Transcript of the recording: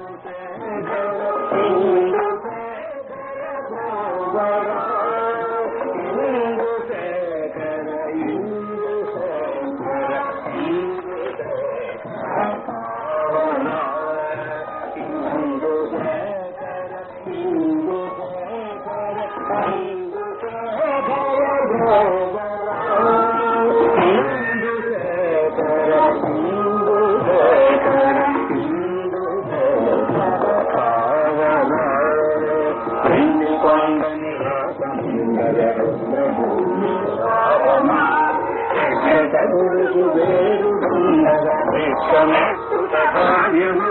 गुरुदेव విశ్వమే సుతాయము